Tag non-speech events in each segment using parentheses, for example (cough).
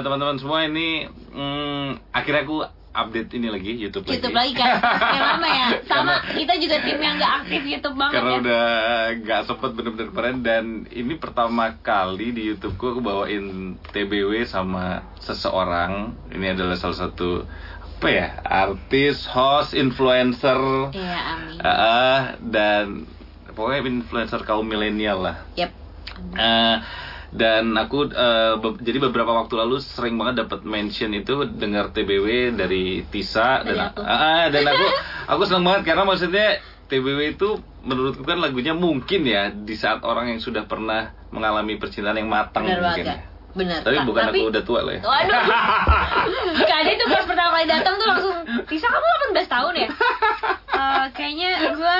teman-teman semua ini mm, akhirnya aku update ini lagi YouTube lagi. YouTube lagi kan lama ya (laughs) Sama kita juga tim yang gak aktif YouTube banget Karena ya udah gak sempet bener-bener keren dan ini pertama kali di YouTubeku aku bawain TBW sama seseorang. Ini adalah salah satu apa ya artis, host, influencer, Iya amin eh, dan pokoknya influencer kaum milenial lah. Yep Eh, dan aku eh, be- jadi beberapa waktu lalu sering banget dapat mention itu dengar TBW dari Tisa Dari dan aku. Ah, dan aku (laughs) aku senang banget karena maksudnya TBW itu menurutku kan lagunya mungkin ya di saat orang yang sudah pernah mengalami percintaan yang matang Bener mungkin. banget Bener Tapi bukan tapi, aku udah tua lah ya. Waduh (laughs) Kak Ade tuh pas pertama kali datang tuh langsung Tisa kamu 18 tahun ya? Eh, kayaknya gue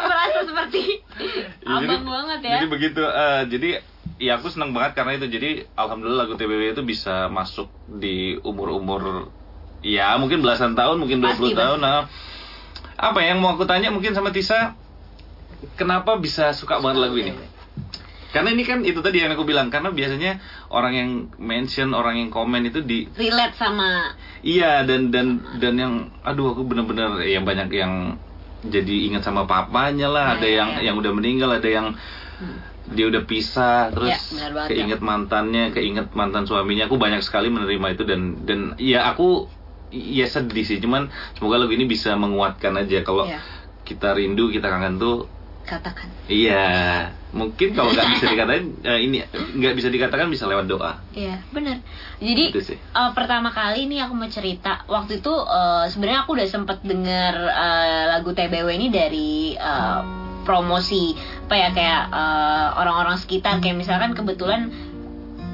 merasa (laughs) seperti Ya, abang jadi- banget ya Jadi begitu. eh, jadi ya aku senang banget karena itu. Jadi alhamdulillah lagu TBW itu bisa masuk di umur-umur ya mungkin belasan tahun, mungkin 20 Pasti, tahun. Nah, apa yang mau aku tanya mungkin sama Tisa, kenapa bisa suka banget lagu ini? Karena ini kan itu tadi yang aku bilang karena biasanya orang yang mention, orang yang komen itu di Relate sama Iya dan dan dan yang aduh aku bener-bener yang banyak yang jadi ingat sama papanya lah, ada Iya, yang iya. yang udah meninggal, ada yang dia udah pisah, terus banget, keinget mantannya, keinget mantan suaminya. Aku banyak sekali menerima itu dan dan ya aku ya sedih sih, cuman semoga lagu ini bisa menguatkan aja kalau Iya. kita rindu, kita kangen tuh Katakan Iya, mungkin kalau nggak bisa dikatain (laughs) eh, ini nggak bisa dikatakan bisa lewat doa. Iya, benar. Jadi eh, pertama kali nih aku mau cerita. Waktu itu eh, sebenarnya aku udah sempet denger eh, lagu TBW ini dari eh, promosi apa ya kayak eh, orang-orang sekitar kayak misalkan kebetulan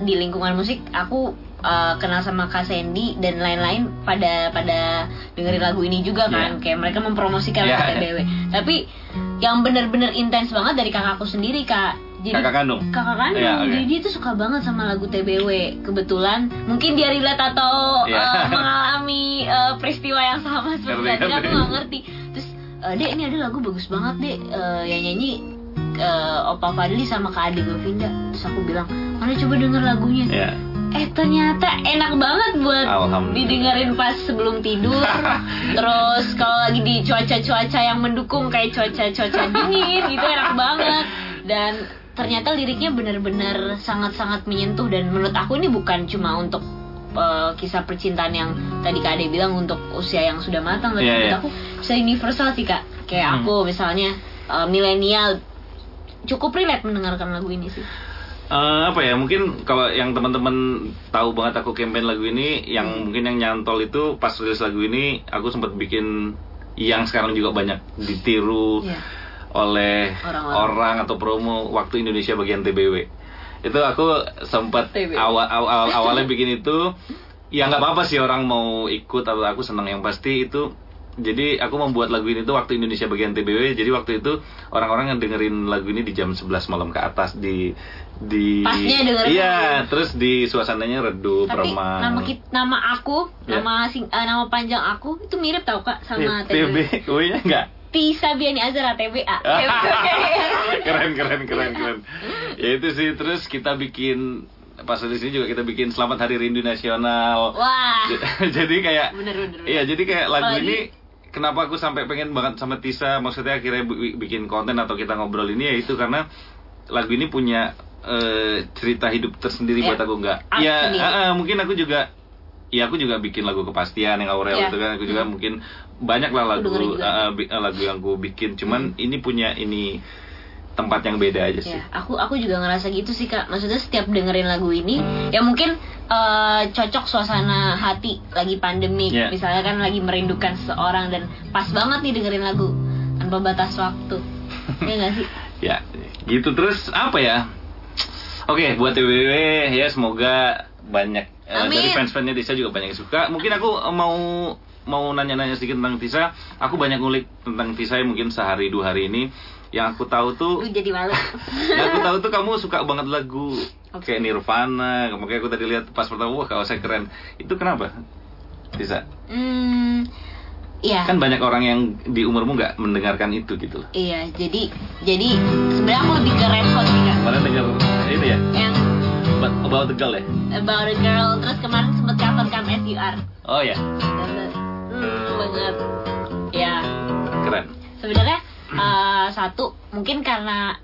di lingkungan musik aku eh, kenal sama Kak Sandy dan lain-lain pada pada dengerin lagu ini juga kan Iya. kayak mereka mempromosikan lagu TBW. Tapi yang bener-bener intens banget dari kakakku sendiri kak. Jadi Kakak kandung? kakak kandung Iya, oke. jadi dia tuh suka banget sama lagu TBW kebetulan mungkin dia relate atau Iya. eh, mengalami eh, peristiwa yang sama seperti tadi aku nggak ngerti terus eh, dek ini ada lagu bagus banget dek Eh, yang nyanyi eh, Opa Fadli sama Kak Ade Govinda. Terus aku bilang mana coba denger lagunya? Ya. eh ternyata enak banget buat didengerin pas sebelum tidur. (laughs) Terus kalau lagi di cuaca-cuaca yang mendukung kayak cuaca-cuaca dingin gitu enak banget. Dan ternyata liriknya benar-benar sangat-sangat menyentuh. Dan menurut aku ini bukan cuma untuk eh, kisah percintaan yang tadi Kak Ade bilang untuk usia yang sudah matang. Tapi Iya, menurut iya. aku bisa universal sih Kak. Kayak Hmm. aku misalnya eh, milenial cukup relate mendengarkan lagu ini sih Eh, apa ya mungkin kalau yang teman-teman tahu banget aku campaign lagu ini yang Hmm. mungkin yang nyantol itu pas rilis lagu ini aku sempat bikin yang sekarang juga banyak ditiru Iya. oleh Orang-orang. orang atau promo waktu Indonesia bagian TBW itu aku sempat awal, awal awalnya (laughs) bikin itu ya nggak apa-apa sih orang mau ikut atau aku senang yang pasti itu jadi aku membuat lagu ini tuh waktu Indonesia bagian TBW jadi waktu itu orang-orang yang dengerin lagu ini di jam 11 malam ke atas di di Pasnya dengerin iya terus di suasananya redup Tapi remang nama kit- nama aku, Ya. nama sing, eh, nama panjang aku itu mirip tau kak sama TB TB. nya enggak Tisa Biani Azara TBA. (laughs) keren keren keren keren ya itu sih terus kita bikin pas di sini juga kita bikin Selamat Hari Rindu Nasional Wah. (laughs) jadi kayak Bener, bener, bener. iya jadi kayak lagu Apalagi- ini kenapa aku sampai pengen banget sama Tisa maksudnya akhirnya bi- bikin konten atau kita ngobrol ini ya itu karena lagu ini punya eh, cerita hidup tersendiri Ya. buat aku nggak ya eh, eh, mungkin aku juga ya aku juga bikin lagu kepastian yang Aurel Ya. itu kan aku juga Hmm. mungkin banyak lah lagu eh, lagu yang aku bikin cuman ini punya ini tempat yang beda aja sih Ya, aku aku juga ngerasa gitu sih kak. Maksudnya setiap dengerin lagu ini, ya mungkin eh, cocok suasana hati lagi pandemi. Ya. Misalnya kan lagi merindukan seseorang dan pas banget nih dengerin lagu tanpa batas waktu. (laughs) ya nggak sih? ya gitu terus apa ya oke buat TWW ya semoga banyak eh, Amin. dari fans-fansnya Tisa juga banyak yang suka mungkin aku mau mau nanya-nanya sedikit tentang Tisa. Aku banyak ngulik tentang Tisa ya mungkin sehari dua hari ini. Yang aku tahu tuh Lu jadi malu. (laughs) yang aku tahu tuh kamu suka banget lagu kayak Nirvana. Makanya aku tadi lihat pas pertama wah kalau saya keren. Itu kenapa Tisa? Hmm, iya. kan banyak orang yang di umurmu nggak mendengarkan itu gitu. Loh Iya, jadi jadi sebenarnya aku lebih ke Red Hot sih kak. kemarin dengar itu ya? Yang About- about the girl ya? About a Girl, terus kemarin sempet cover kan SUR. oh ya Hmm, satu mungkin karena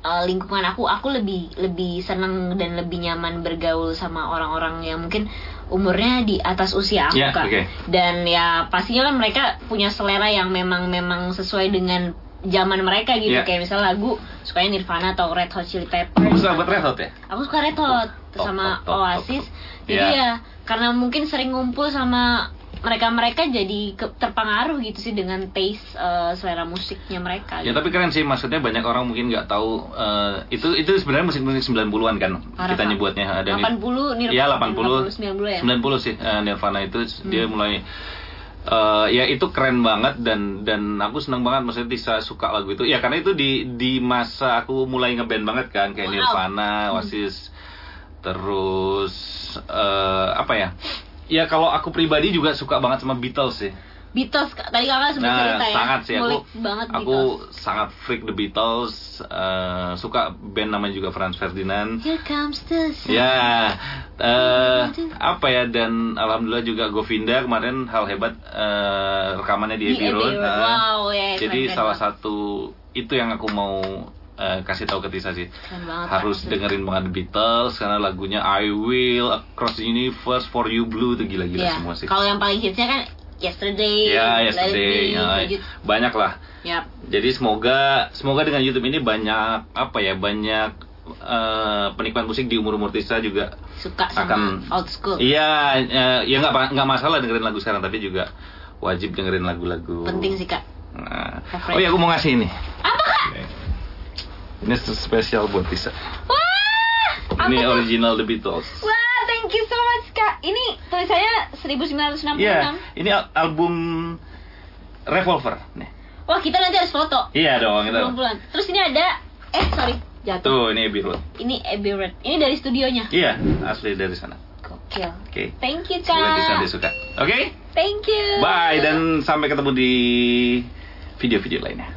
eh, lingkungan aku aku lebih lebih seneng dan lebih nyaman bergaul sama orang-orang yang mungkin umurnya di atas usia aku Ya, kak oke. dan ya pastinya kan mereka punya selera yang memang memang sesuai dengan zaman mereka gitu Ya. kayak misalnya lagu sukanya Nirvana atau Red Hot Chili Peppers sahabat Red Hot ya? aku suka Red Hot top, sama top, top, Oasis jadi Ya. ya karena mungkin sering ngumpul sama mereka-mereka jadi ke- terpengaruh gitu sih dengan taste eh, selera musiknya mereka Ya gitu. tapi keren sih maksudnya banyak orang mungkin nggak tahu eh, itu itu sebenarnya musik-musik 90-an kan Parah, kita nyebutnya ada 80 Nirvana Iya 80 90 ya 90 sih eh, Nirvana itu Hmm. dia mulai eh, ya itu keren banget dan dan aku seneng banget maksudnya bisa suka lagu itu ya karena itu di di masa aku mulai ngeband banget kan kayak Wow. Nirvana, Hmm. Oasis terus eh, apa ya ya kalau aku pribadi juga suka banget sama Beatles sih Beatles Kak. tadi kakak sempat Nah, cerita ya sangat sih aku. ngulik banget aku Beatles sangat freak the Beatles, eh, suka band namanya juga Franz Ferdinand. Here comes the sun Ya, eh, apa ya dan alhamdulillah juga Govinda kemarin hal hebat eh, rekamannya di Abbey Road. Nah, Wow, ya, jadi salah satu itu yang aku mau eh, kasih tahu ke Tisa sih. Banget, Harus Kak. dengerin banget The Beatles karena lagunya I Will Across the Universe for You Blue itu gila-gila ya semua sih. kalau yang paling hitsnya kan Yesterday Ya, It yesterday, Be, ya, banyak lah. Yap. Jadi semoga semoga dengan YouTube ini banyak apa ya banyak eh, penikmat musik di umur umur Tisa juga suka sama akan old school Iya, eh, ya nggak nggak masalah dengerin lagu sekarang tapi juga wajib dengerin lagu-lagu. penting sih kak Nah. Oh ya aku mau ngasih ini. apa kak Ini spesial buat Tisa. wah Ini original The Beatles. Wah, thank you so much, Kak. Ini tulisannya 1966. Iya, ini al- album Revolver nih. Wah, kita nanti harus foto. Iya dong, kita. Pulang. Terus ini ada eh sorry, jatuh. Tuh, ini Abbey Road. Ini Abbey Road. Ini dari studionya. Iya, asli dari sana. Gokil. Oke. Thank you, Semoga Kak. nanti suka. Oke? Thank you. Bye dan sampai ketemu di video-video lainnya.